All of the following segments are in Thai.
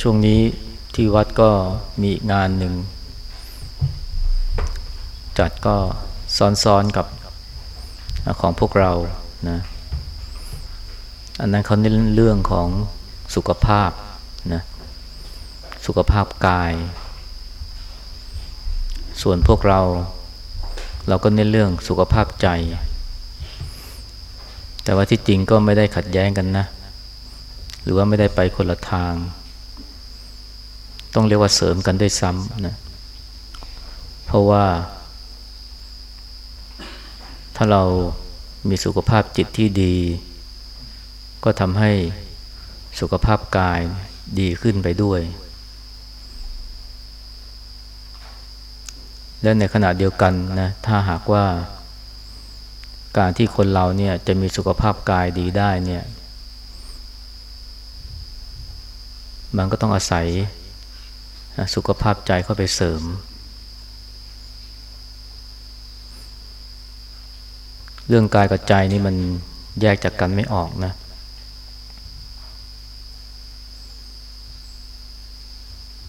ช่วงนี้ที่วัดก็มีงานหนึ่ง จัดก็ซ้อนๆกับของพวกเรานะอันนั้นเขาเน้นเรื่องของสุขภาพนะสุขภาพกาย ส่วนพวกเราเราก็เน้นเรื่องสุขภาพใจ แต่ว่าที่จริงก็ไม่ได้ขัดแย้งกันนะ หรือว่าไม่ได้ไปคนละทาง ต้องเรียกว่าเสริมกันด้วยซ้ำนะเพราะว่า ถ้าเรามีสุขภาพจิตที่ดี ก็ทำให้สุขภาพกายดีขึ้นไปด้วย และในขณะเดียวกันนะถ้าหากว่า การที่คนเราเนี่ยจะมีสุขภาพกายดีได้เนี่ย มันก็ต้องอาศัย สุขภาพใจเข้าไปเสริม เรื่องกายกับใจนี่มันแยกจากกันไม่ออกนะ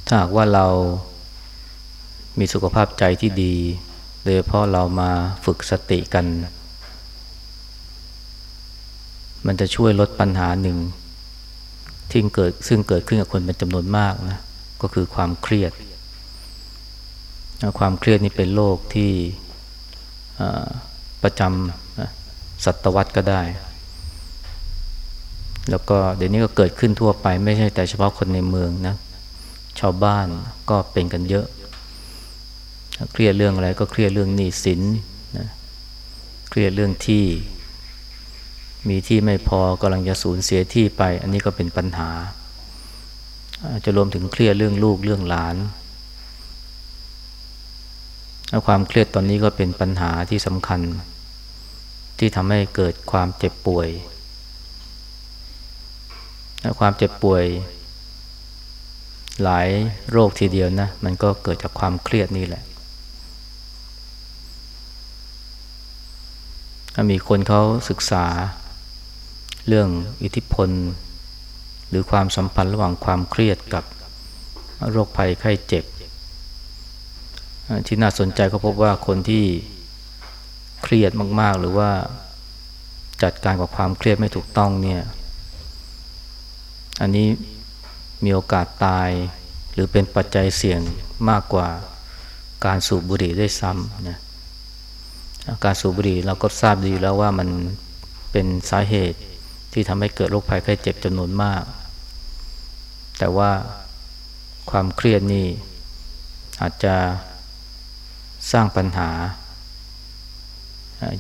ถ้าหากว่าเรามีสุขภาพใจที่ดีโดยเฉพาะเรามาฝึกสติกัน มันจะช่วยลดปัญหาหนึ่งที่เกิดซึ่งเกิดขึ้นกับคนเป็นจำนวนมากนะ ก็คือความเครียด ความเครียดนี่เป็นโรคที่ประจำศตวรรษก็ได้ แล้วก็เดี๋ยวนี้ก็เกิดขึ้นทั่วไปไม่ใช่แต่เฉพาะคนในเมืองนะ ชาวบ้านก็เป็นกันเยอะ เครียดเรื่องอะไรก็เครียดเรื่องหนี้สินนะเครียดเรื่องที่ มีที่ไม่พอกำลังจะสูญเสียที่ไป อันนี้ก็เป็นปัญหา จะรวมถึงเครียดเรื่องลูกเรื่องหลานและความเครียดตอนนี้ก็เป็นปัญหาที่สำคัญ ที่ทำให้เกิดความเจ็บป่วยและความเจ็บป่วย หลายโรคทีเดียวนะ มันก็เกิดจากความเครียดนี่แหละ มีคนเขาศึกษาเรื่องอิทธิพล หรือความสัมพันธ์ระหว่างความเครียดกับโรคภัยไข้เจ็บ ที่น่าสนใจก็พบว่าคนที่เครียดมาก ๆ หรือว่าจัดการกับความเครียดไม่ถูกต้องเนี่ย อันนี้มีโอกาสตายหรือเป็นปัจจัยเสี่ยงมากกว่าการสูบบุหรี่ด้วยซ้ำนะการสูบบุหรี่เราก็ทราบดีแล้วว่ามันเป็นสาเหตุ ที่ทำให้เกิดโรคภัยไข้เจ็บจำนวนมาก แต่ว่าความเครียดนี่อาจจะสร้างปัญหา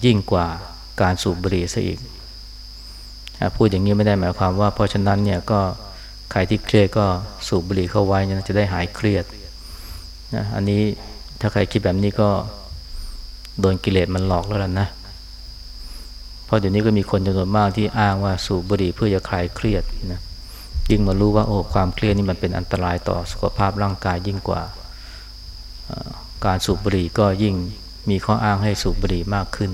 ยิ่งกว่าการสูบบุหรี่ซะอีก พูดอย่างนี้ไม่ได้หมายความว่าเพราะฉะนั้นเนี่ยก็ใครที่เครียดก็สูบบุหรี่เข้าไว้จะได้หายเครียดนะอันนี้ถ้าใครคิดแบบนี้ก็โดนกิเลสมันหลอกแล้วล่ะนะ เพราะเดี๋ยวนี้ก็มีคนจำนวนมากที่อ้างว่าสูบบุหรี่เพื่อจะคลายเครียดนะยิ่งมารู้ว่าโอ้ความเครียดนี่มันเป็นอันตรายต่อสุขภาพร่างกายยิ่งกว่าการสูบบุหรี่ก็ยิ่งมีข้ออ้างให้สูบบุหรี่มากขึ้น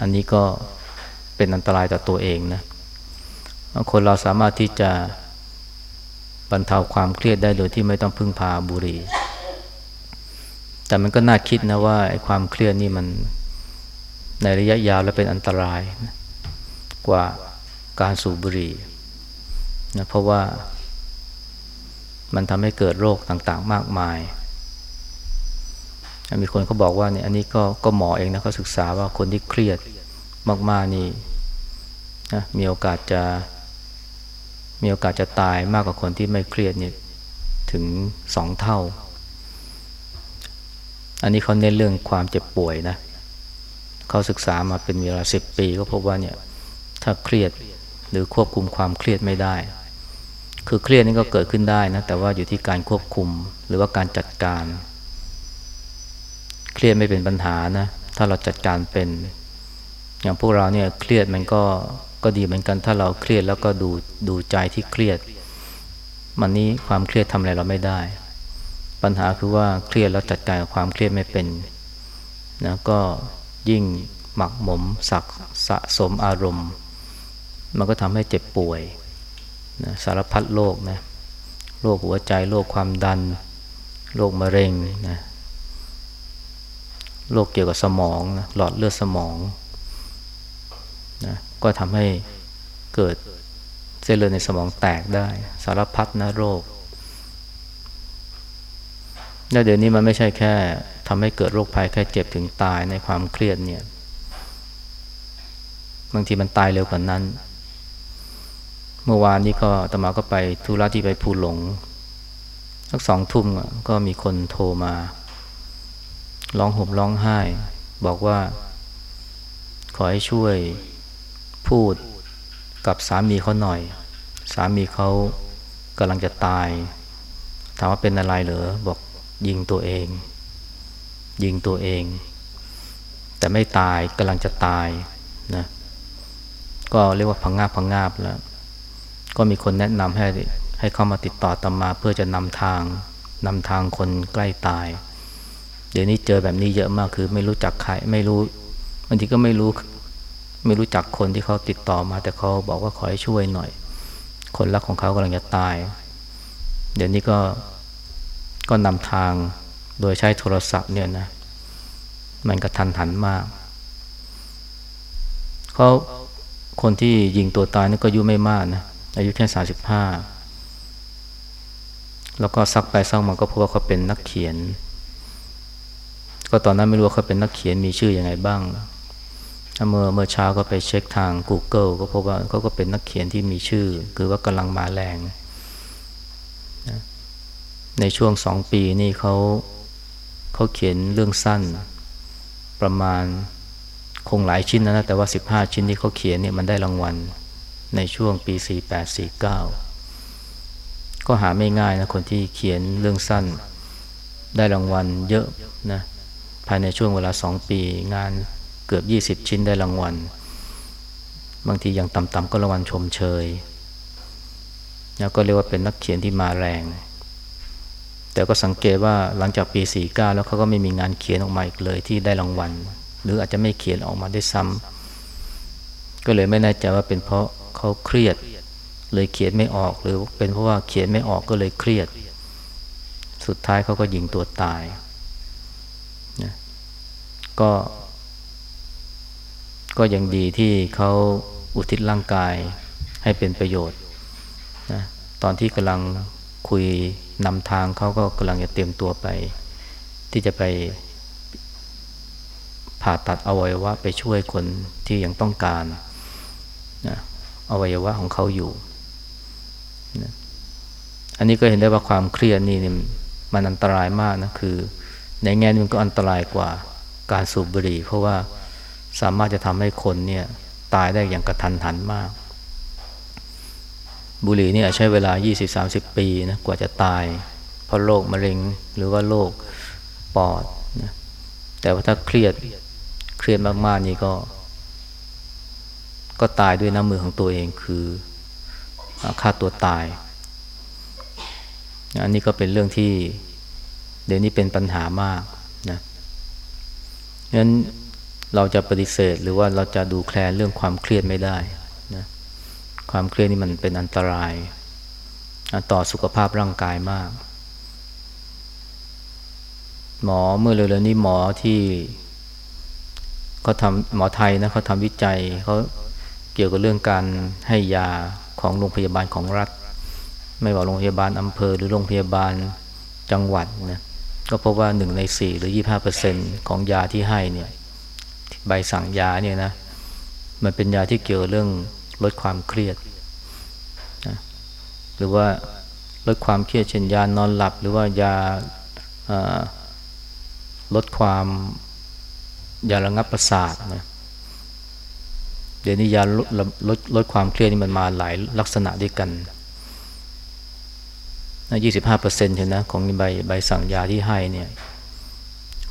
อันนี้ก็เป็นอันตรายต่อตัวเองนะคนเราสามารถที่จะบรรเทาความเครียดได้โดยที่ไม่ต้องพึ่งพาบุหรี่ แต่มันก็น่าคิดนะว่าไอ้ความเครียดนี่มัน ในระยะยาวแล้วเป็นอันตรายนะกว่าการสูบบุหรี่นะเพราะว่ามันทำให้เกิดโรคต่างๆ มากมาย มีคนเขาบอกว่าเนี่ยอันนี้ก็ก็หมอเองนะเขาศึกษาว่าคนที่เครียดมากๆนี่นะมีโอกาสจะ มีโอกาสจะตายมากกว่าคนที่ไม่เครียดเนี่ยถึงสองเท่า อันนี้เขาเน้นเรื่องความเจ็บป่วยนะ เขาศึกษามาเป็นเวลาสิบปีก็พบว่าเนี่ยถ้าเครียดหรือควบคุมความเครียดไม่ได้ คือเครียดนี่ก็เกิดขึ้นได้นะแต่ว่าอยู่ที่การควบคุมหรือว่าการจัดการ เครียดไม่เป็นปัญหานะถ้าเราจัดการเป็น อย่างพวกเราเนี่ยเครียดมันก็ก็ดีเหมือนกัน ถ้าเราเครียดแล้วก็ดูดูใจที่เครียด มันนี้ความเครียดทำอะไรเราไม่ได้ ปัญหาคือว่าเครียดแล้วจัดการกับความเครียดไม่เป็นนะก็ ยิ่งหมักหมมสักสะสมอารมณ์ มันก็ทำให้เจ็บป่วยนะสารพัดโรคนะโรคหัวใจโรคความดันโรคมะเร็งนะโรคเกี่ยวกับสมองนะหลอดเลือดสมองนะก็ทำให้เกิดเส้นเลือดในสมองแตกได้ สารพัดนะโรคแล้วเดี๋ยวนี้มันไม่ใช่แค่ ทำให้เกิดโรคภัยแค่เจ็บถึงตายในความเครียดเนี่ย บางทีมันตายเร็วกว่านั้น เมื่อวานนี้ก็ตมาก็ไปธุระที่ไปภูหลงสักสองทุ่มก็มีคนโทรมา ร้องห่มร้องไห้ บอกว่า ขอให้ช่วยพูดกับสามีเขาหน่อย สามีเขากำลังจะตาย ถามว่าเป็นอะไรเหรอบอกยิงตัวเอง ยิงตัวเอง แต่ไม่ตายกำลังจะตายนะก็เรียกว่าพังงาบพังงาบแล้ว ก็มีคนแนะนำให้ให้เข้ามาติดต่อตมาเพื่อจะนำทางนำทางคนใกล้ตาย เดี๋ยวนี้เจอแบบนี้เยอะมากคือไม่รู้จักใครไม่รู้บางทีก็ไม่รู้ไม่รู้จักคนที่เขาติดต่อมา แต่เขาบอกว่าขอให้ช่วยหน่อย คนรักของเขากำลังจะตาย เดี๋ยวนี้ก็ก็นำทาง โดยใช้โทรศัพท์เนี่ยนะ มันกระทันหันมากเขาคนที่ยิงตัวตายนี่ก็อายุไม่มากนะ อายุแค่สาสิบห้าแล้วก็ซักไปซักมาก็พบว่าเขาเป็นนักเขียน ก็ตอนนั้นไม่รู้ว่าเขาเป็นนักเขียนมีชื่ออยังไงบ้างเมื่อเมื่อเช้าก็ไปเช็คทาง Google ก็พบว่าเขาก็เป็นนักเขียนที่มีชื่อ คือว่ากำลังมาแรง ในช่วงสองปีนี่เขา เขาเขียนเรื่องสั้น ประมาณคงหลายชิ้นนะแต่ว่า 15 ชิ้นที่เขาเขียนเนี่ยมันได้รางวัลในช่วงปี 4849 ก็หาไม่ง่ายนะคนที่เขียนเรื่องสั้น ได้รางวัลเยอะนะภายในช่วงเวลาสองปี งานเกือบ 20 ชิ้นได้รางวัล บางทีอย่างต่ำๆก็รางวัลชมเชยแล้วก็เรียกว่าเป็นนักเขียนที่มาแรง แต่ก็สังเกตว่าหลังจากปี 49 แล้วเขาก็ไม่มีงานเขียนออกมาอีกเลยที่ได้รางวัล หรืออาจจะไม่เขียนออกมาได้ซ้ำก็เลยไม่แน่ใจว่าเป็นเพราะเขาเครียด เลยเขียนไม่ออกหรือเป็นเพราะว่าเขียนไม่ออกก็เลยเครียด สุดท้ายเขาก็ยิงตัวตายนะก็ ก็ยังดีที่เขาอุทิศร่างกายให้เป็นประโยชน์นะตอนที่กำลังคุย นำทางเขาก็กำลังจะเตรียมตัวไป ที่จะไปผ่าตัดอวัยวะไปช่วยคนที่ยังต้องการนะอวัยวะของเขาอยู่นะอันนี้ก็เห็นได้ว่าความเครียดนี่มันอันตรายมากนะคือ ในแง่นึงก็อันตรายกว่าการสูบบุหรี่ เพราะว่าสามารถจะทำให้คนเนี่ยตายได้อย่างกระทันหันมาก บุหรี่นี่ใช้เวลา 20-30 ปีนะกว่าจะตาย เพราะโรคมะเร็งหรือว่าโรคปอดนะแต่ว่าถ้าเครียดเครียดมากๆนี่ก็ ก็ตายด้วยน้ำมือของตัวเองคือฆ่าตัวตาย อันนี้ก็เป็นเรื่องที่เดี๋ยวนี้เป็นปัญหามากนะงั้นเราจะปฏิเสธหรือว่าเราจะดูแคลนเรื่องความเครียดไม่ได้ ความเครียดนี่มันเป็นอันตราย ต่อสุขภาพร่างกายมาก หมอเมื่อเร็วๆนี้หมอที่เขาทำหมอไทยนะเขาทำวิจัยเขาเกี่ยวกับเรื่องการให้ยาของโรงพยาบาลของรัฐ ไม่ว่าโรงพยาบาลอำเภอ หรือโรงพยาบาลจังหวัดนะก็พบว่าหนึ่งในสี่หรือยี่ห้าเปอร์เซ็นของยาที่ให้เนี่ยใบสั่งยาเนี่ยนะมันเป็นยาที่เกี่ยวเรื่อง ลดความเครียดนะหรือว่าลดความเครียดเช่นยานอนหลับ หรือว่ายาลดความยาระงับประสาทนะเดี๋ยวนี้ยาลดลดลดความเครียดนี่มันมาหลายลักษณะด้วยกันนะยี่สิบห้าเปอร์เซ็นต์ใช่ไหมของใบใบสั่งยาที่ให้เนี่ย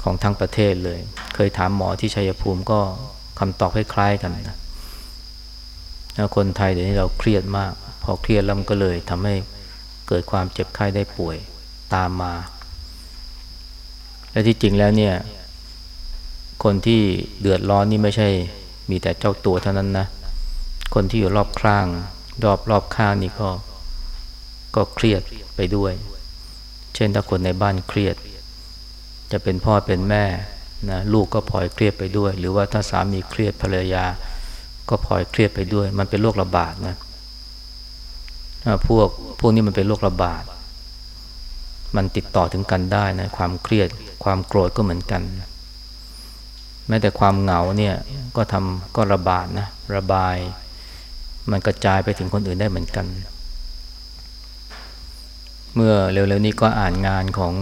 ของทั้งประเทศเลย เคยถามหมอที่ชัยภูมิก็คำตอบคล้ายๆกันนะ คนไทยเดี๋ยวนี้เราเครียดมาก พอเครียดแล้วมันก็เลยทำให้เกิดความเจ็บไข้ได้ป่วยตามมา และที่จริงแล้วเนี่ย คนที่เดือดร้อนนี่ไม่ใช่มีแต่เจ้าตัวเท่านั้นนะ คนที่อยู่รอบข้าง รอบรอบข้างนี่ก็ก็เครียดไปด้วย เช่นถ้าคนในบ้านเครียด จะเป็นพ่อเป็นแม่นะลูกก็พลอยเครียดไปด้วย หรือว่าถ้าสามีเครียดภรรยา ก็พลอยเครียดไปด้วย มันเป็นโรคระบาดนะพวกพวกนี้มันเป็นโรคระบาด มันติดต่อถึงกันได้นะความเครียดความโกรธก็เหมือนกัน แม้แต่ความเหงาเนี่ยก็ทำก็ระบาดนะระบาย มันกระจายไปถึงคนอื่นได้เหมือนกัน เมื่อเร็วๆนี้ก็อ่านงานของ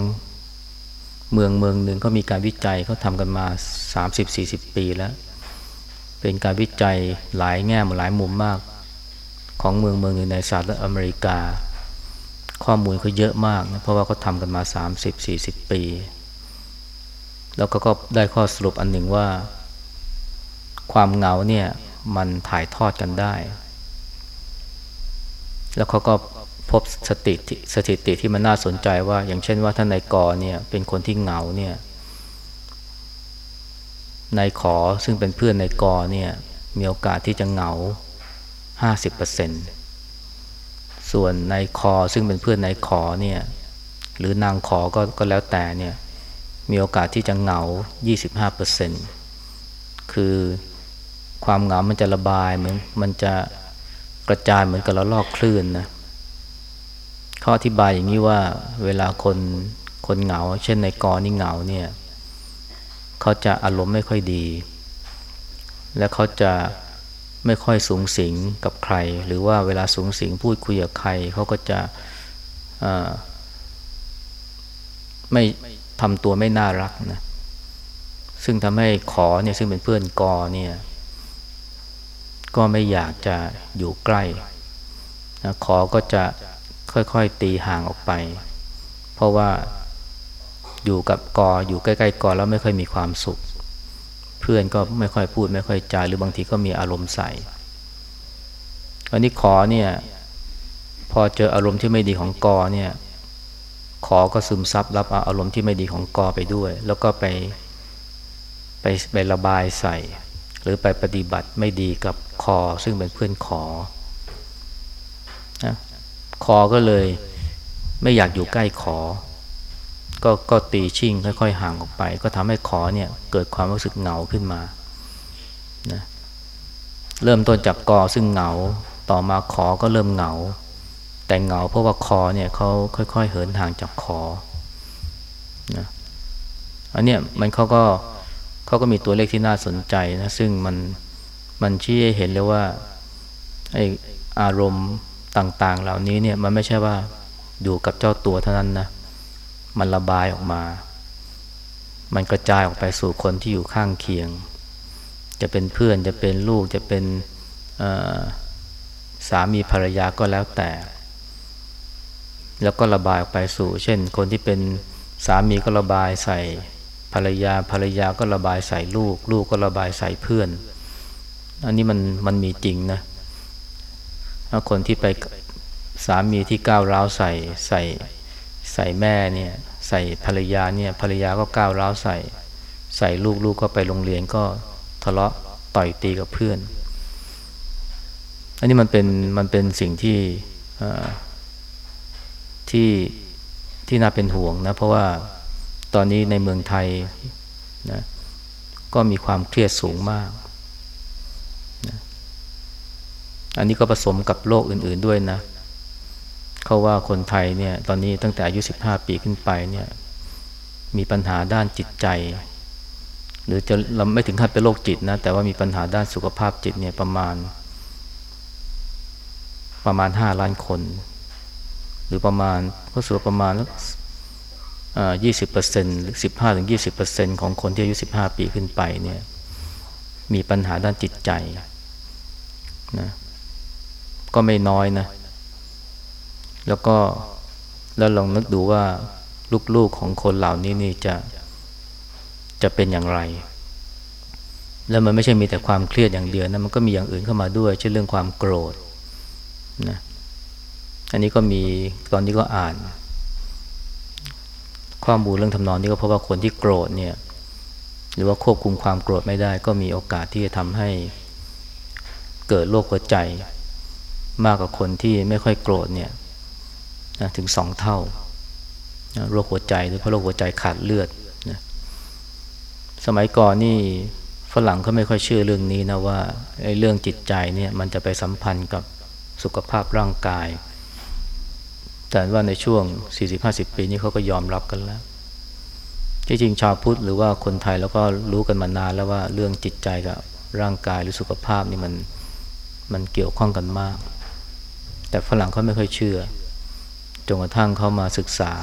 เมืองเมืองหนึ่งก็มีการวิจัยเขาทำกันมา 30-40 ปีแล้ว เป็นการวิจัยหลายแง่หลายมุมมาก ของเมืองเมืองหนึ่งในสหรัฐอเมริกา ข้อมูลเขาเยอะมากนะเพราะว่าเขาทำกันมา 30-40 ปี แล้วก็ก็ได้ข้อสรุปอันหนึ่งว่า ความเหงาเนี่ยมันถ่ายทอดกันได้ แล้วเขาก็พบสติสถิติที่มันน่าสนใจว่า อย่างเช่นว่าท่านนายกอเนี่ยเป็นคนที่เหงาเนี่ย นายขอซึ่งเป็นเพื่อนนายกอเนี่ยมีโอกาสที่จะเหงาห้าสิบเปอร์เซ็นส่วนนายคอซึ่งเป็นเพื่อนนายขอเนี่ยหรือนางขอก็ก็แล้วแต่เนี่ยมีโอกาสที่จะเหงา 25เปอร์เซ็นคือความเหงามันจะระบายเหมือนมันจะกระจายเหมือนกับระลอกคลื่นนะขาอธิบายอย่างนี้ว่าเวลาคนคนเหงา เช่นในกอนี่เหงาเนี่ย เขาจะอารมณ์ไม่ค่อยดี และเขาจะไม่ค่อยสูงสิงกับใคร หรือว่าเวลาสูงสิงพูดคุยกับใคร เขาก็จะไม่ทำตัวไม่น่ารักนะซึ่งทำให้ขอเนี่ยซึ่งเป็นเพื่อนกอเนี่ย ก็ไม่อยากจะอยู่ใกล้นะขอก็จะค่อยๆตีห่างออกไป เพราะว่า อยู่กับกออยู่ใกล้ๆกอแล้วไม่ค่อยมีความสุข เพื่อนก็ไม่ค่อยพูดไม่ค่อยจาหรือบางทีก็มีอารมณ์ใส่อันนี้ขอเนี่ยพอเจออารมณ์ที่ไม่ดีของกอเนี่ยขอก็ซึมซับรับอารมณ์ที่ไม่ดีของกอไปด้วย แล้วก็ไปไปไประบายใส่ หรือไปปฏิบัติไม่ดีกับคอซึ่งเป็นเพื่อนขอนะคอก็เลยไม่อยากอยู่ใกล้ขอ ก็ก็ตีชิ่งค่อย ๆ ห่างออกไป ก็ทำให้ขอเนี่ยเกิดความรู้สึกเหงาขึ้นมานะเริ่มต้นจากกอซึ่งเหงาต่อมาขอก็เริ่มเหงา แต่เหงาเพราะว่าคอเนี่ยเขาค่อย ๆ เหินห่างจากคอนะอันเนี้ยมันเขาก็เขาก็มีตัวเลขที่น่าสนใจนะซึ่งมันมันชี้ให้เห็นเลยว่าไออารมณ์ต่าง ๆ เหล่านี้เนี่ยมันไม่ใช่ว่าอยู่กับเจ้าตัวเท่านั้นนะ มันระบายออกมา มันกระจายออกไปสู่คนที่อยู่ข้างเคียง จะเป็นเพื่อนจะเป็นลูกจะเป็นสามีภรรยาก็แล้วแต่ แล้วก็ระบายออกไปสู่ เช่น คนที่เป็นสามีก็ระบายใส่ภรรยาภรรยาก็ระบายใส่ลูก ลูกก็ระบายใส่เพื่อน อันนี้มันมันมีจริงนะคนที่ไปสามีที่ก้าวร้าวใส่ใส่ ใส่แม่เนี่ยใส่ภรรยาเนี่ยภรรยาก็ก้าวร้าวใส่ ใส่ลูกลูกก็ไปโรงเรียนก็ทะเลาะต่อยตีกับเพื่อน อันนี้มันเป็นมันเป็นสิ่งที่ที่ที่น่าเป็นห่วงนะเพราะว่าตอนนี้ในเมืองไทยนะก็มีความเครียดสูงมากอันนี้ก็ผสมกับโรคอื่น ๆด้วยนะ เขาว่าคนไทยเนี่ยตอนนี้ตั้งแต่อายุ 15 ปีขึ้นไปเนี่ยมีปัญหาด้านจิตใจ หรือจะเราไม่ถึงขั้นเป็นโรคจิตนะ แต่ว่ามีปัญหาด้านสุขภาพจิตเนี่ยประมาณ ประมาณ 5 ล้านคน หรือประมาณก็สูงประมาณยี่สิบเปอร์เซ็นต์หรือสิบห้าถึงยี่สิบเปอร์เซ็นต์ของคนที่อายุสิบห้าปีขึ้นไปเนี่ยมีปัญหาด้านจิตใจนะก็ไม่น้อยนะ แล้วก็แล้วลองนึกดูว่าลูกๆของคนเหล่านี้นี่จะจะเป็นอย่างไร แล้วมันไม่ใช่มีแต่ความเครียดอย่างเดียวนะมันก็มีอย่างอื่นเข้ามาด้วย เช่นเรื่องความโกรธนะอันนี้ก็มีตอนนี้ก็อ่าน ข้อมูลเรื่องทำนองนี้ก็เพราะว่าคนที่โกรธเนี่ย หรือว่าควบคุมความโกรธไม่ได้ ก็มีโอกาสที่จะทำให้เกิดโรคหัวใจ มากกว่าคนที่ไม่ค่อยโกรธเนี่ย นะถึงสองเท่านะโรคหัวใจหรือเพราะโรคหัวใจขาดเลือดนะสมัยก่อนนี่ฝรั่งเขาไม่ค่อยเชื่อเรื่องนี้นะว่าไอ้เรื่องจิตใจเนี่ยมันจะไปสัมพันธ์กับสุขภาพร่างกาย แต่ว่าในช่วง 40-50 ปีนี้เขาก็ยอมรับกันแล้วที่จริงชาวพุทธหรือว่าคนไทยแล้วก็รู้กันมานานแล้วว่าเรื่องจิตใจกับร่างกายหรือสุขภาพนี่มันมันเกี่ยวข้องกันมาก แต่ฝรั่งเขาไม่ค่อยเชื่อ จนกระทั่งเขามาศึกษา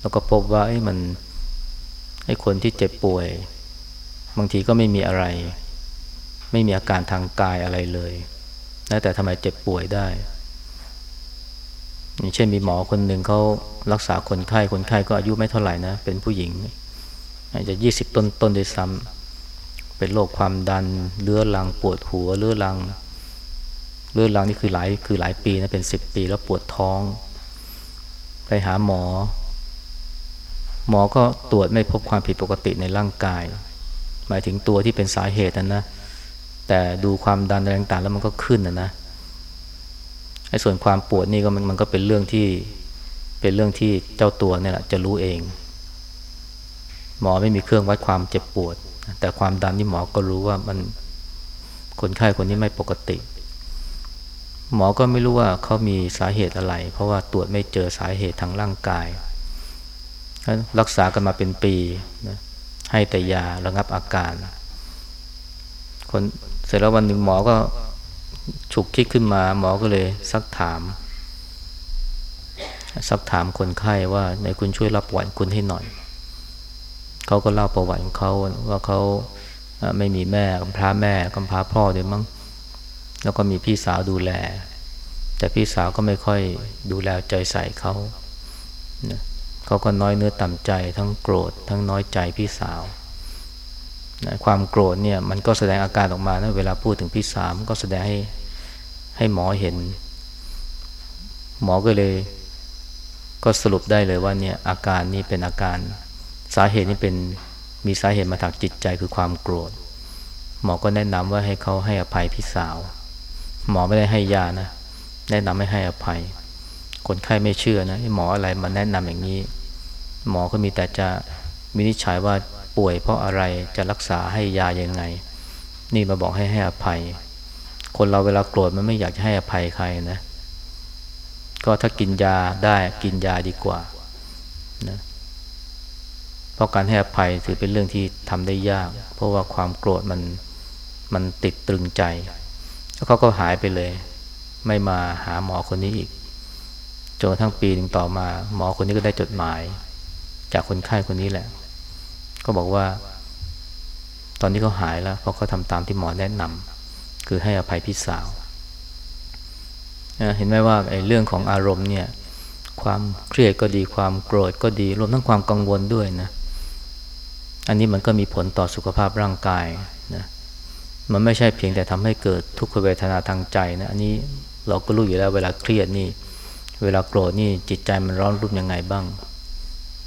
แล้วก็พบว่าไอ้มันไอ้คนที่เจ็บป่วย บางทีก็ไม่มีอะไร ไม่มีอาการทางกายอะไรเลยแต่ทำไมเจ็บป่วยได้อย่างเช่นมีหมอคนหนึ่งเขารักษาคนไข้คนไข้ก็อายุไม่เท่าไหร่นะ เป็นผู้หญิงอาจจะยี่สิบต้นต้นด้วยซ้ำเป็นโรคความดันเรื้อรังปวดหัวเรื้อรังเรื้อรังนี่คือหลายคือหลายปีนะเป็นสิบปีแล้วปวดท้อง ไปหาหมอ หมอก็ตรวจไม่พบความผิดปกติในร่างกาย หมายถึงตัวที่เป็นสาเหตุนะนะ แต่ดูความดันอะไรต่างๆแล้วมันก็ขึ้นนะนะไอ้ส่วนความปวดนี่ก็มันมันก็เป็นเรื่องที่เป็นเรื่องที่เจ้าตัวเนี่ยแหละจะรู้เอง หมอไม่มีเครื่องวัดความเจ็บปวด แต่ความดันนี่หมอก็รู้ว่ามันคนไข้คนนี้ไม่ปกติ หมอก็ไม่รู้ว่าเขามีสาเหตุอะไร เพราะว่าตรวจไม่เจอสาเหตุทางร่างกาย รักษากันมาเป็นปีนะให้แต่ยาระงับอาการ คนเสร็จแล้ววันหนึ่งหมอก็ฉุกคิดขึ้นมา หมอก็เลยซักถาม ซักถามคนไข้ว่าในคุณช่วยรับประวัติคุณให้หน่อย เขาก็เล่าประวัติของเขาว่าเขาไม่มีแม่กำพร้าแม่กำพร้าพ่อเดี๋ยวมั้ง แล้วก็มีพี่สาวดูแล แต่พี่สาวก็ไม่ค่อยดูแลใจใส่เขาเขาก็น้อยเนื้อต่ำใจทั้งโกรธทั้งน้อยใจพี่สาวนะความโกรธเนี่ยมันก็แสดงอาการออกมานะเวลาพูดถึงพี่สามก็แสดงให้ให้หมอเห็น หมอก็เลย ก็สรุปได้เลยว่าเนี่ยอาการนี้เป็นอาการสาเหตุนี้เป็นมีสาเหตุมาจากจิตใจคือความโกรธ หมอก็แนะนำว่าให้เขาให้อภัยพี่สาว หมอไม่ได้ให้ยานะ แนะนำให้ให้อภัย คนไข้ไม่เชื่อนะหมออะไรมาแนะนำอย่างนี้ หมอก็มีแต่จะวินิจฉัยว่าป่วยเพราะอะไรจะรักษาให้ยายังไง นี่มาบอกให้ให้อภัย คนเราเวลาโกรธมันไม่อยากจะให้อภัยใครนะ ก็ถ้ากินยาได้กินยาดีกว่านะเพราะการให้อภัยถือเป็นเรื่องที่ทำได้ยาก เพราะว่าความโกรธมันมันติดตรึงใจ แล้วเขาก็หายไปเลย ไม่มาหาหมอคนนี้อีกจนทั้งปีหนึ่งต่อมา หมอคนนี้ก็ได้จดหมาย จากคนไข้คนนี้แหละ ก็บอกว่า ตอนนี้เขาหายแล้ว เพราะเขาทำตามที่หมอแนะนำคือให้อภัยพี่สาวเห็นไหมว่าไอ้เรื่องของอารมณ์เนี่ย ความเครียดก็ดีความโกรธก็ดีรวมทั้งความกังวลด้วยนะ อันนี้มันก็มีผลต่อสุขภาพร่างกาย มันไม่ใช่เพียงแต่ทำให้เกิดทุกขเวทนาทางใจนะอันนี้เราก็รู้อยู่แล้วเวลาเครียดนี่ เวลาโกรธนี่จิตใจมันร้อนรุ่มยังไงบ้าง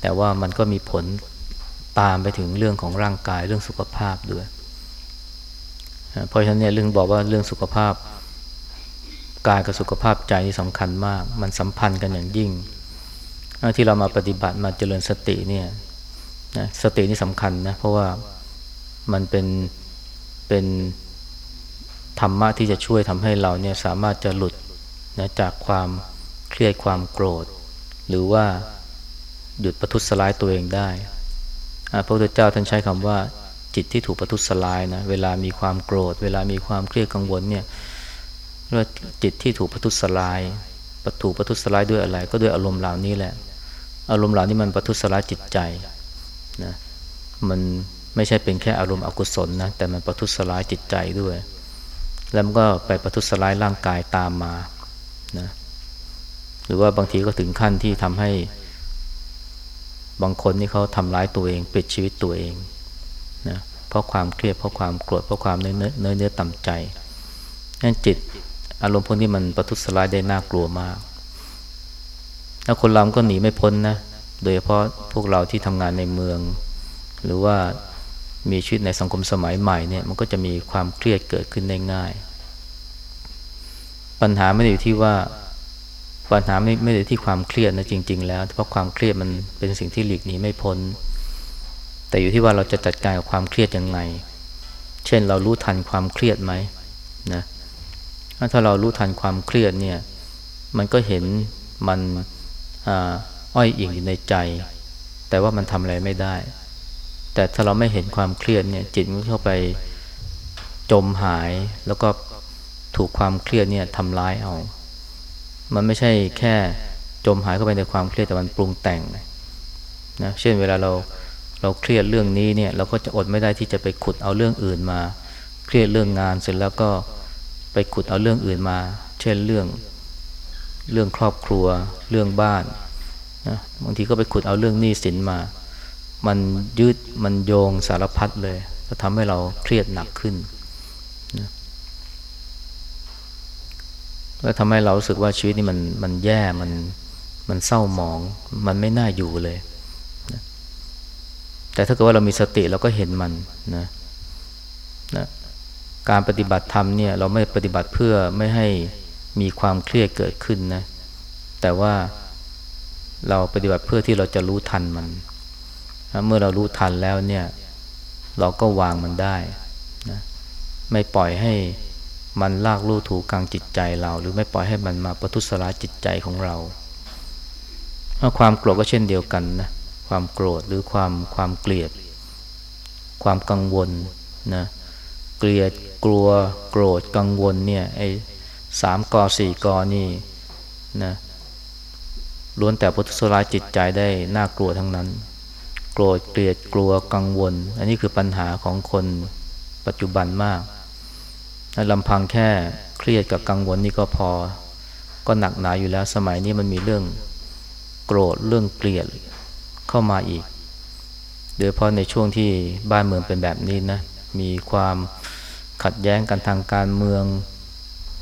แต่ว่ามันก็มีผลตามไปถึงเรื่องของร่างกายเรื่องสุขภาพด้วย เพราะฉะนั้นเนี่ยเรื่องบอกว่าเรื่องสุขภาพกายกับสุขภาพใจนี่สำคัญมาก มันสัมพันธ์กันอย่างยิ่ง ที่เรามาปฏิบัติมาเจริญสติเนี่ยนะสตินี่สำคัญนะเพราะว่ามันเป็น เป็นธรรมะที่จะช่วยทำให้เราเนี่ยสามารถจะหลุดนะจากความเครียดความโกรธ หรือว่าหยุดประทุษร้ายตัวเองได้พระพุทธเจ้าท่านใช้คำว่าจิตที่ถูกประทุษร้ายนะเวลามีความโกรธ เวลามีความเครียดกังวลเนี่ยเรียกว่าจิตที่ถูกประทุษร้ายประถูประทุษร้ายด้วยอะไร ก็ด้วยอารมณ์เหล่านี้แหละ อารมณ์เหล่านี้มันประทุษร้ายจิตใจนะมัน ไม่ใช่เป็นแค่อารมณ์อกุศลนะแต่มันประทุษร้ายจิตใจด้วย แล้วมันก็ไปประทุษร้ายร่างกายตามมานะหรือว่าบางทีก็ถึงขั้นที่ทำให้ บางคนนี่เขาทำร้ายตัวเองปิดชีวิตตัวเองนะเพราะความเครียดเพราะความโกรธเพราะความเนื้อเนื้อเนื้อต่ำใจนั่นจิตอารมณ์พวกนี้มันประทุษร้ายได้น่ากลัวมาก แล้วคนเราก็หนีไม่พ้นนะ โดยเฉพาะพวกเราที่ทำงานในเมือง หรือว่า มีชีวิตในสังคมสมัยใหม่เนี่ยมันก็จะมีความเครียดเกิดขึ้นได้ง่าย ปัญหาไม่ได้อยู่ที่ว่าปัญหาไม่ไม่ได้ที่ความเครียดนะจริง ๆ แล้ว เพราะความเครียดมันเป็นสิ่งที่หลีกหนีไม่พ้น แต่อยู่ที่ว่าเราจะจัดการกับความเครียดยังไง เช่นเรารู้ทันความเครียดไหมนะถ้าเรารู้ทันความเครียดเนี่ยมันก็เห็นมันอ้อยอิงอยู่ในใจ แต่ว่ามันทำอะไรไม่ได้ แต่ถ้าเราไม่เห็นความเครียดเนี่ยจิตมันเข้าไปจมหาย แล้วก็ถูกความเครียดเนี่ยทำร้ายเอา มันไม่ใช่แค่จมหายเข้าไปในความเครียดแต่มันปรุงแต่งนะเช่นเวลาเราเราเครียดเรื่องนี้เนี่ยเราก็จะอดไม่ได้ที่จะไปขุดเอาเรื่องอื่นมา เครียดเรื่องงานเสร็จแล้วก็ไปขุดเอาเรื่องอื่นมา เช่นเรื่องเรื่องครอบครัว เรื่องบ้านนะบางทีก็ไปขุดเอาเรื่องหนี้สินมา มันยืดมันโยงสารพัดเลย ก็ทำให้เราเครียดหนักขึ้นนะแล้วทำให้เรารู้สึกว่าชีวิตนี่มันมันแย่มันมันเศร้าหมอง มันไม่น่าอยู่เลยนะแต่ถ้าเกิดว่าเรามีสติเราก็เห็นมันนะนะการปฏิบัติธรรมเนี่ย เราไม่ปฏิบัติเพื่อไม่ให้มีความเครียดเกิดขึ้นนะ แต่ว่าเราปฏิบัติเพื่อที่เราจะรู้ทันมัน เมื่อเรารู้ทันแล้วเนี่ย เราก็วางมันได้นะไม่ปล่อยให้มันลากลู่ถูกกลางจิตใจเรา หรือไม่ปล่อยให้มันมาประทุษร้ายจิตใจของเราความโกรธก็เช่นเดียวกันนะความโกรธหรือความความเกลียด ความกังวลนะเกลียดกลัวโกรธกังวลเนี่ยไอ้สามกอสี่กอนี่นะล้วนแต่พุทธสลายจิตใจได้น่ากลัวทั้งนั้น โกรธเกลียดกลัวกังวล อันนี้คือปัญหาของคนปัจจุบันมากลำพังแค่เครียดกับกังวลนี่ก็พอ ก็หนักหนาอยู่แล้ว สมัยนี้มันมีเรื่องโกรธเรื่องเกลียดเข้ามาอีก โดยเพาะในช่วงที่บ้านเมืองเป็นแบบนี้นะ มีความขัดแย้งกันทางการเมือง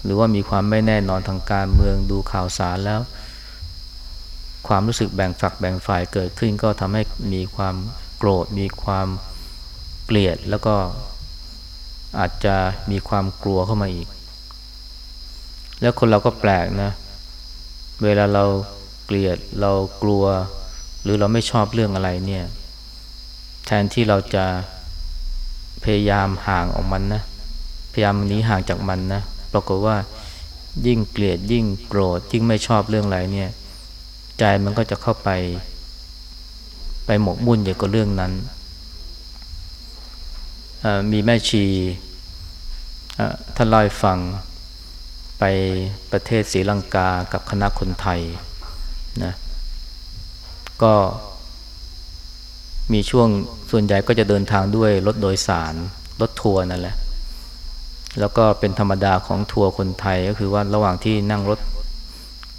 หรือว่ามีความไม่แน่นอนทางการเมืองดูข่าวสารแล้ว ความรู้สึกแบ่งฝักแบ่งฝ่ายเกิดขึ้น ก็ทำให้มีความโกรธ มีความเกลียด แล้วก็อาจจะมีความกลัวเข้ามาอีก แล้วคนเราก็แปลกนะ เวลาเราเกลียด เรากลัว หรือเราไม่ชอบเรื่องอะไรเนี่ย แทนที่เราจะพยายามห่างออกมันนะ พยายามหนีห่างจากมันนะ ปรากฏว่ายิ่งเกลียดยิ่งโกรธยิ่งไม่ชอบเรื่องอะไรเนี่ย ใจมันก็จะเข้าไป ไปหมกมุ่นอยู่กับเรื่องนั้น มีแม่ชีท่านเล่าให้ฟังไปประเทศศรีลังกากับคณะคนไทยนะก็มีช่วงส่วนใหญ่ก็จะเดินทางด้วยรถโดยสารรถทัวร์นั่นแหละ แล้วก็เป็นธรรมดาของทัวร์คนไทยก็คือว่าระหว่างที่นั่งรถ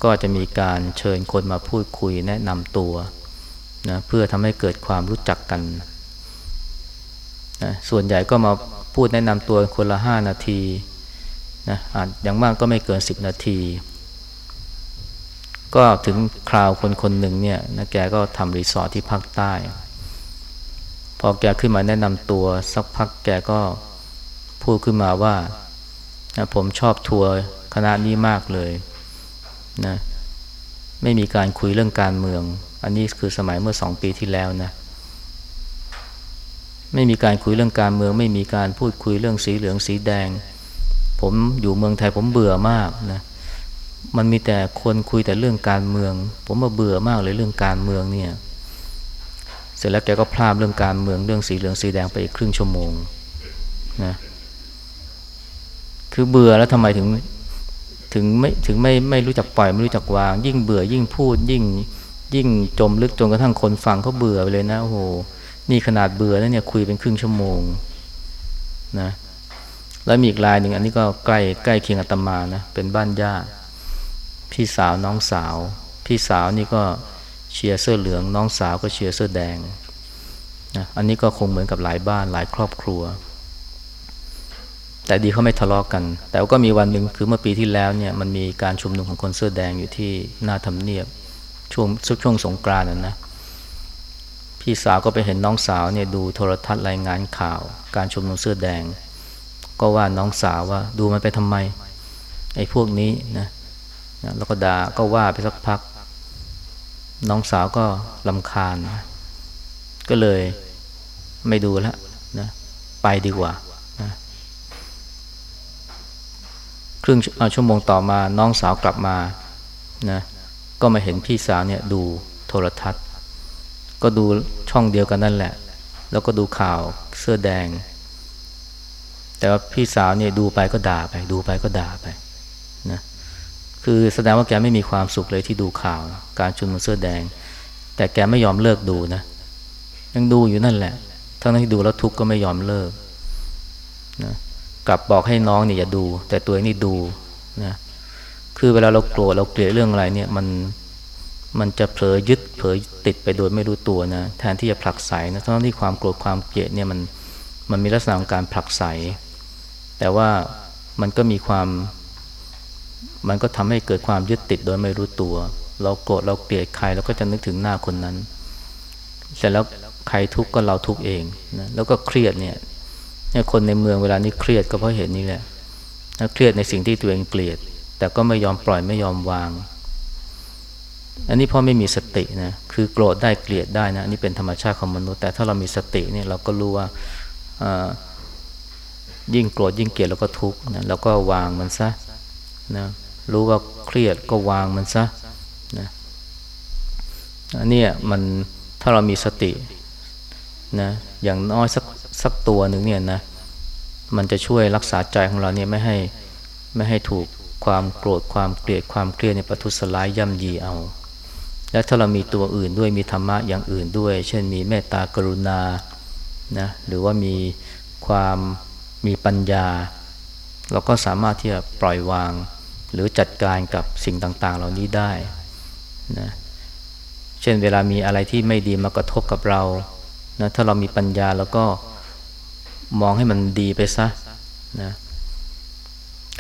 ก็จะมีการเชิญคนมาพูดคุยแนะนำตัวนะเพื่อทำให้เกิดความรู้จักกันนะส่วนใหญ่ก็มาพูดแนะนำตัวคนละห้านาทีนะอาจอย่างมากก็ไม่เกินสิบนาที ก็ถึงคราวคนคนหนึ่งเนี่ยนะแกก็ทำรีสอร์ทที่ภาคใต้ พอแกขึ้นมาแนะนำตัวสักพักแกก็พูดขึ้นมาว่านะผมชอบทัวร์คณะนี้มากเลย นะไม่มีการคุยเรื่องการเมือง อันนี้คือสมัยเมื่อสองปีที่แล้วนะ ไม่มีการคุยเรื่องการเมือง ไม่มีการพูดคุยเรื่องสีเหลืองสีแดง ผมอยู่เมืองไทยผมเบื่อมากนะมันมีแต่คนคุยแต่เรื่องการเมือง ผมมาเบื่อมากเลยเรื่องการเมืองเนี่ย เสร็จแล้วแกก็พลาดเรื่องการเมืองเรื่องสีเหลืองสีแดงไปอีกครึ่งชั่วโมงนะคือเบื่อแล้วทำไมถึง ถึงไม่ถึงไม่ไม่รู้จักปล่อยไม่รู้จักวาง ยิ่งเบื่อยิ่งพูดยิ่งยิ่งจมลึกจนกระทั่งคนฟังเขาเบื่อไปเลยนะโอ้โหนี่ขนาดเบื่อแล้วเนี่ยคุยเป็นครึ่งชั่วโมงนะแล้วมีอีกรายหนึ่งอันนี้ก็ใกล้ใกล้เคียงอาตมานะเป็นบ้านญาติพี่สาวน้องสาว พี่สาวนี่ก็เชียร์เสื้อเหลือง น้องสาวก็เชียร์เสื้อแดงนะอันนี้ก็คงเหมือนกับหลายบ้านหลายครอบครัว แต่ดีเขาไม่ทะเลาะกกัน แต่ก็มีวันหนึ่งคือเมื่อปีที่แล้วเนี่ยมันมีการชุมนุมของคนเสื้อแดงอยู่ที่หน้าทำเนียบช่วงช่วงสงกรานต์นะพี่สาวก็ไปเห็นน้องสาวเนี่ยดูโทรทัศน์รายงานข่าว การชุมนุมเสื้อแดง ก็ว่าน้องสาวว่าดูมันไปทำไมไอ้พวกนี้นะแล้วก็ด่าก็ว่าไปสักพัก น้องสาวก็ลำคาญ ก็เลยไม่ดูแล้วนะไปดีกว่านะ ครึ่งชั่วโมงต่อมาน้องสาวกลับมานะก็มาเห็นพี่สาวเนี่ยดูโทรทัศน์ ก็ดูช่องเดียวกันนั่นแหละ แล้วก็ดูข่าวเสื้อแดง แต่ว่าพี่สาวเนี่ยดูไปก็ด่าไป ดูไปก็ด่าไปนะคือแสดงว่าแกไม่มีความสุขเลยที่ดูข่าว การชุมนุมเสื้อแดง แต่แกไม่ยอมเลิกดูนะ ยังดูอยู่นั่นแหละ ทั้งที่ดูแล้วทุกข์ก็ไม่ยอมเลิกนะ กลับบอกให้น้องเนี่ยอย่าดู แต่ตัวเองนี่ดูนะคือเวลาเราโกรธเราเกลียดเรื่องอะไรเนี่ยมันมันจะเผลอยึดเผลอติดไปโดยไม่รู้ตัวนะแทนที่จะผลักไสนะทั้งที่ความโกรธความเกลียดเนี่ยมันมันมีลักษณะของการผลักไสแต่ว่ามันก็มีความ มันก็ทำให้เกิดความยึดติดโดยไม่รู้ตัว เราโกรธเราเกลียดใครเราก็จะนึกถึงหน้าคนนั้น เสร็จแล้วใครทุกข์ก็เราทุกข์เองนะแล้วก็เครียดเนี่ย คนในเมืองเวลานี้เครียดก็เพราะเหตุนี้แหละเครียดในสิ่งที่ตัวเองเกลียด แต่ก็ไม่ยอมปล่อยไม่ยอมวาง อันนี้เพราะไม่มีสตินะคือโกรธได้เกลียดได้นะนี่เป็นธรรมชาติของมนุษย์ แต่ถ้าเรามีสติเนี่ยเราก็รู้ว่ายิ่งโกรธยิ่งเกลียดเราก็ทุกข์นะเราก็วางมันซะนะรู้ว่าเครียดก็วางมันซะนะอันนี้มันถ้าเรามีสตินะอย่างน้อยสัก สักตัวหนึ่งเนี่ยนะมันจะช่วยรักษาใจของเราเนี่ยไม่ให้ไม่ให้ถูกความโกรธความเกลียดความเครียดในปทุสลายย่ำยีเอา และถ้าเรามีตัวอื่นด้วยมีธรรมะอย่างอื่นด้วย เช่นมีเมตตากรุณานะหรือว่ามีความมีปัญญา เราก็สามารถที่จะปล่อยวาง หรือจัดการกับสิ่งต่าง ๆ เหล่านี้ได้นะเช่นเวลามีอะไรที่ไม่ดีมากระทบกับเรานะถ้าเรามีปัญญาแล้วก็ มองให้มันดีไปซะนะ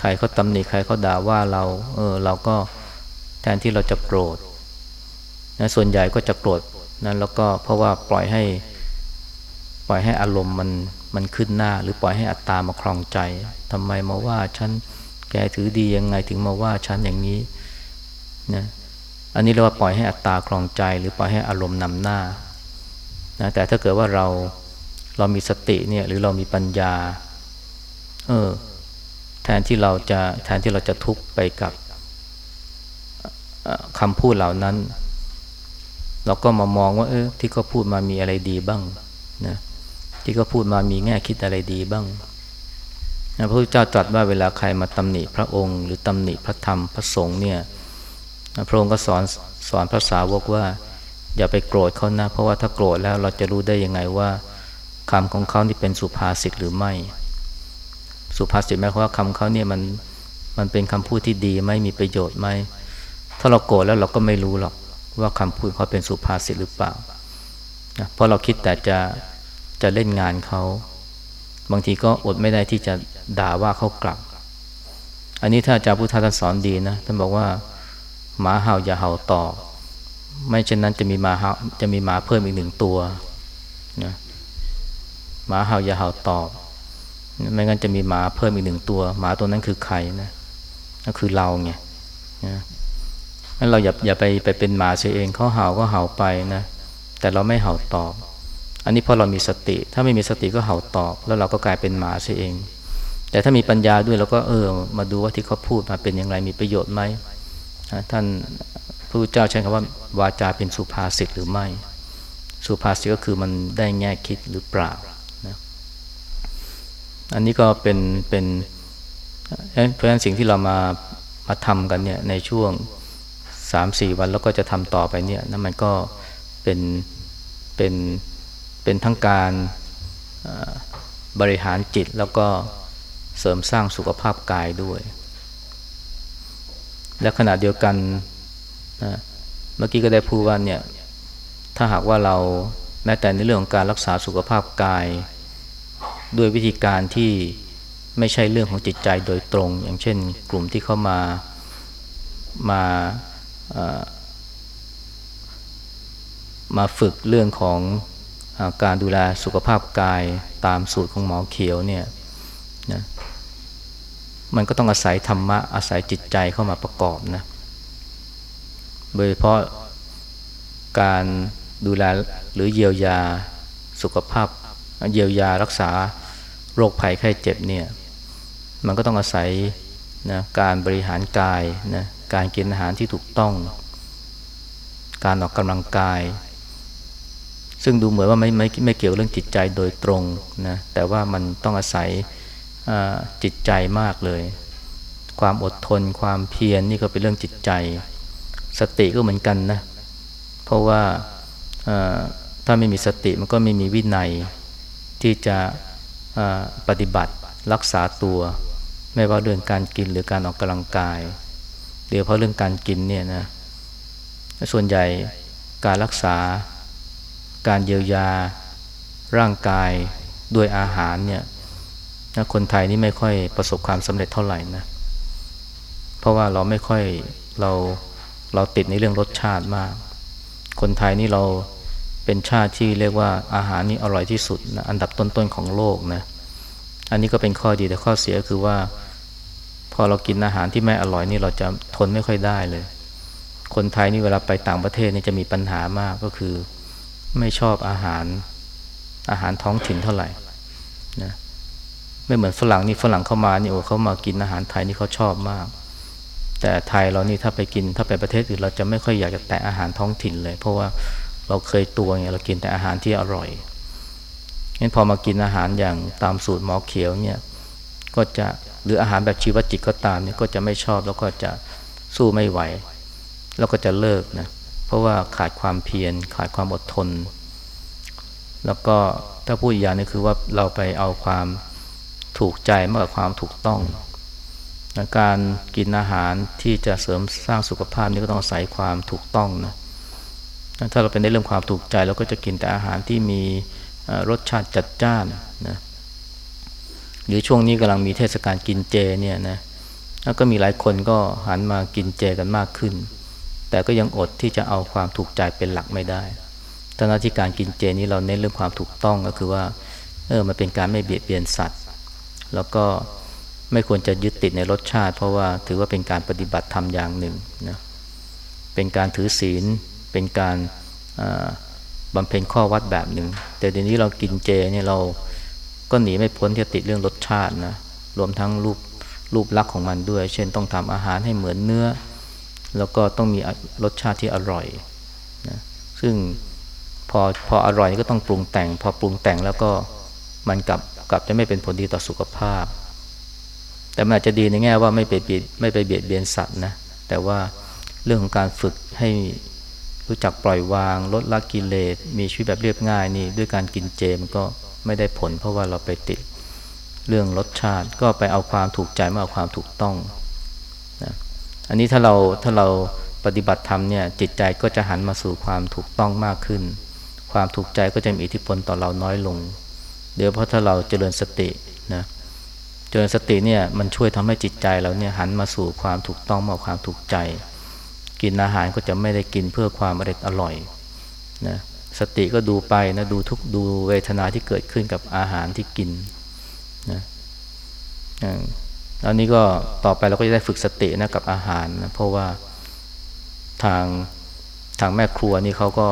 ใครเขาตำหนิใครเขาด่าว่าเรา เออ เราก็แทนที่เราจะโกรธนะส่วนใหญ่ก็จะโกรธนั้นแล้วก็เพราะว่าปล่อยให้ ปล่อยให้อารมณ์มันมันขึ้นหน้า หรือปล่อยให้อัตตามาคลองใจทำไมมาว่าฉันแกถือดียังไงถึงมาว่าฉันอย่างนี้นะอันนี้เรียกว่าปล่อยให้อัตตาคลองใจ หรือปล่อยให้อารมณ์นำหน้านะแต่ถ้าเกิดว่าเรา เรามีสติเนี่ยหรือเรามีปัญญา เออ แทนที่เราจะแทนที่เราจะทุกข์ไปกับคำพูดเหล่านั้น เราก็มามองว่า เออ ที่เขาพูดมามีอะไรดีบ้างนะที่เขาพูดมามีแง่คิดอะไรดีบ้างนะพระพุทธเจ้าตรัสว่าเวลาใครมาตำหนิพระองค์ หรือตำหนิพระธรรมพระสงฆ์เนี่ยพระองค์ก็สอนสอนพระสาวกว่า อย่าไปโกรธเขานะ เพราะว่าถ้าโกรธแล้วเราจะรู้ได้ยังไงว่า คำของเขานี่เป็นสุภาษิตหรือไม่ สุภาษิตหมายความว่าคำเขาเนี่ยมันมันเป็นคำพูดที่ดีไหมมีประโยชน์ไหมถ้าเราโกรธแล้วเราก็ไม่รู้หรอกว่าคำพูดเขาเป็นสุภาษิตหรือเปล่านะเพราะเราคิดแต่จะจะเล่นงานเขาบางทีก็อดไม่ได้ที่จะด่าว่าเขากลับ อันนี้ถ้าอาจารย์พุทธท่าสสอนดีนะท่านบอกว่าหมาเห่าอย่าเห่าต่อ ไม่เช่นนั้นจะมีหมาเห่าจะมีหมาเพิ่มอีกหนึ่งตัวนะ หมาเห่าอย่าเห่าตอบ ไม่งั้นจะมีหมาเพิ่มอีกหนึ่งตัว หมาตัวนั้นคือใครนะก็คือเราไงนะงั้นเราอย่าอย่าไปไปเป็นหมาเสียเองเขาเห่าก็เห่าไปนะ แต่เราไม่เห่าตอบ อันนี้เพราะเรามีสติ ถ้าไม่มีสติก็เห่าตอบ แล้วเราก็กลายเป็นหมาเสียเอง แต่ถ้ามีปัญญาด้วยเราก็เออ มาดูว่าที่เขาพูดมาเป็นอย่างไรมีประโยชน์ไหมท่านพระพุทธเจ้าใช้คำว่าวาจาเป็นสุภาษิตหรือไม่ สุภาษิตก็คือมันได้แง่คิดหรือเปล่า อันนี้ก็เป็นเป็นเพราะฉะนั้นสิ่งที่เรามามาทำกันเนี่ยในช่วงสามสี่วันแล้วก็จะทำต่อไปเนี่ยนั่นมันก็เป็นเป็นเป็นทั้งการบริหารจิตแล้วก็เสริมสร้างสุขภาพกายด้วย และขณะเดียวกันนะเมื่อกี้ก็ได้พูดว่าเนี่ยถ้าหากว่าเราแม้แต่ในเรื่องของการรักษาสุขภาพกาย ด้วยวิธีการที่ไม่ใช่เรื่องของจิตใจโดยตรง อย่างเช่น กลุ่มที่เข้ามามามาฝึกเรื่องของอการดูแลสุขภาพกายตามสูตรของหมอเขียวเนี่ยนะมันก็ต้องอาศัยธรรมะอาศัยจิตใจเข้ามาประกอบนะโดยเฉพาะการดูแลหรือเยียวยาสุขภาพ เยียวยารักษาโรคภัยไข้เจ็บเนี่ยมันก็ต้องอาศัยนะการบริหารกายนะการกินอาหารที่ถูกต้อง การออกกำลังกาย ซึ่งดูเหมือนว่าไม่ไม่ไม่เกี่ยวเรื่องจิตใจโดยตรงนะแต่ว่ามันต้องอาศัยจิตใจมากเลย ความอดทนความเพียรนนี่ก็เป็นเรื่องจิตใจ สติก็เหมือนกันนะเพราะว่าถ้าไม่มีสติมันก็ไม่มีวินัย ที่จะปฏิบัติรักษาตัว ไม่ว่าเรื่องการกินหรือการออกกำลังกาย เดี๋ยวเพราะเรื่องการกินเนี่ยนะส่วนใหญ่การรักษาการเยียวยาร่างกายด้วยอาหารเนี่ยคนไทยนี่ไม่ค่อยประสบความสำเร็จเท่าไหร่นะเพราะว่าเราไม่ค่อยเราเราติดในเรื่องรสชาติมาก คนไทยนี่เรา เป็นชาติที่เรียกว่าอาหารนี่อร่อยที่สุดนะอันดับต้นๆของโลกนะอันนี้ก็เป็นข้อดีแต่ข้อเสียคือว่า พอเรากินอาหารที่ไม่อร่อยนี่เราจะทนไม่ค่อยได้เลย คนไทยนี่เวลาไปต่างประเทศนี่จะมีปัญหามากก็คือ ไม่ชอบอาหารอาหารท้องถิ่นเท่าไหร่นะไม่เหมือนฝรั่งนี่ฝรั่งเข้ามานี่โอ้เขามากินอาหารไทยนี่เขาชอบมาก แต่ไทยเรานี่ถ้าไปกินถ้าไปประเทศอื่นเราจะไม่ค่อยอยากจะแตะอาหารท้องถิ่นเลย เพราะว่า เราเคยตัวไงเรากินแต่อาหารที่อร่อยงั้นพอมากินอาหารอย่างตามสูตรหมอเขียวเนี่ยก็จะหรืออาหารแบบชีวจิตก็ตามเนี่ยก็จะไม่ชอบแล้วก็จะสู้ไม่ไหว แล้วก็จะเลิกนะเพราะว่าขาดความเพียรขาดความอดทน แล้วก็ถ้าพูดอีกอย่างนึงคือว่าเราไปเอาความถูกใจมากกว่าความถูกต้องการกินอาหารที่จะเสริมสร้างสุขภาพนี่ก็ต้องอาศัยความถูกต้องนะ ถ้าเราเป็นในเรื่องความถูกใจเราก็จะกินแต่อาหารที่มีรสชาติจัดจ้านนะหรือช่วงนี้กำลังมีเทศกาลกินเจเนี่ยนะแล้วก็มีหลายคนก็หันมากินเจกันมากขึ้น แต่ก็ยังอดที่จะเอาความถูกใจเป็นหลักไม่ได้ตอนที่การกินเจนี้เราเน้นเรื่องความถูกต้องก็คือว่าเออมันเป็นการไม่เบียดเบียนสัตว์ แล้วก็ไม่ควรจะยึดติดในรสชาติ เพราะว่าถือว่าเป็นการปฏิบัติธรรมอย่างหนึ่งนะเป็นการถือศีล เป็นการบำเพ็ญข้อวัดแบบหนึ่ง แต่เดี๋ยวนี้เรากินเจเนี่ยเราก็หนีไม่พ้นที่จะติดเรื่องรสชาตินะรวมทั้งรูปรูปลักษณ์ของมันด้วย เช่นต้องทำอาหารให้เหมือนเนื้อ แล้วก็ต้องมีรสชาติที่อร่อยนะซึ่งพอพออร่อยก็ต้องปรุงแต่ง พอปรุงแต่งแล้วก็มันกลับกลับจะไม่เป็นผลดีต่อสุขภาพ แต่มันอาจจะดีในแง่ว่าไม่ไปเบียดไม่ไปเบียดเบียนสัตว์นะแต่ว่าเรื่องของการฝึกให้ รู้จักปล่อยวาง ลดละกิเลสมีชีวิตแบบเรียบง่ายนี่ด้วยการกินเจมันก็ไม่ได้ผล เพราะว่าเราไปติดเรื่องรสชาติก็ไปเอาความถูกใจมาเอาความถูกต้องนะอันนี้ถ้าเราถ้าเราปฏิบัติธรรมเนี่ยจิตใจก็จะหันมาสู่ความถูกต้องมากขึ้น ความถูกใจก็จะมีอิทธิพลต่อเราน้อยลง เดี๋ยวเพราะถ้าเราเจริญสตินะเจริญสติเนี่ยมันช่วยทำให้จิตใจเราเนี่ยหันมาสู่ความถูกต้องมาความถูกใจ กินอาหารก็จะไม่ได้กินเพื่อความอร่อยอร่อยนะสติก็ดูไปนะดูทุกดูเวทนาที่เกิดขึ้นกับอาหารที่กินนะแล้วนี้ก็ต่อไปเราก็จะได้ฝึกสตินะกับอาหารนะเพราะว่าทางทางแม่ครัวนี่เขาก็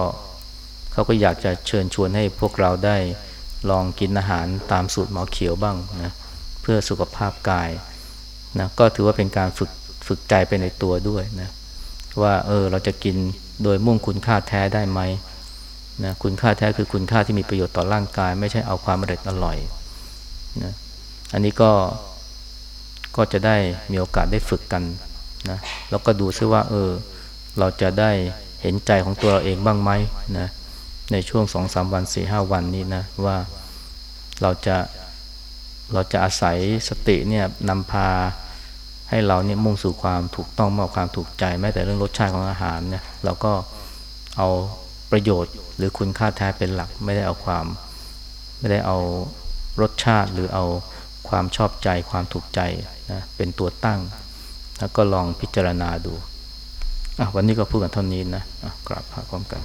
เขาก็อยากจะเชิญชวนให้พวกเราได้ลองกินอาหารตามสูตรหมอเขียวบ้างนะเพื่อสุขภาพกายนะก็ถือว่าเป็นการฝึกฝึกใจไปในตัวด้วยนะ ว่าเออเราจะกินโดยมุ่งคุณค่าแท้ได้ไหมนะคุณค่าแท้คือคุณค่าที่มีประโยชน์ต่อร่างกาย ไม่ใช่เอาความอร่อยอร่อยนะอันนี้ก็ก็จะได้มีโอกาสได้ฝึกกันนะแล้วก็ดูซิว่า เออ เราจะได้เห็นใจของตัวเราเองบ้างไหมนะในช่วงสองสามวันสี่ห้าวันนี้นะว่าเราจะเราจะอาศัยสติเนี่ยนำพา ให้เราเนี่ยมุ่งสู่ความถูกต้องมากความถูกใจแม้แต่เรื่องรสชาติของอาหารเนี่ยเราก็เอาประโยชน์ หรือคุณค่าแท้เป็นหลัก ไม่ได้เอาความ ไม่ได้เอารสชาติหรือเอาความชอบใจความถูกใจนะเป็นตัวตั้ง แล้วก็ลองพิจารณาดูวันนี้ก็พูดกันเท่านี้นะกราบพระพร้อมกัน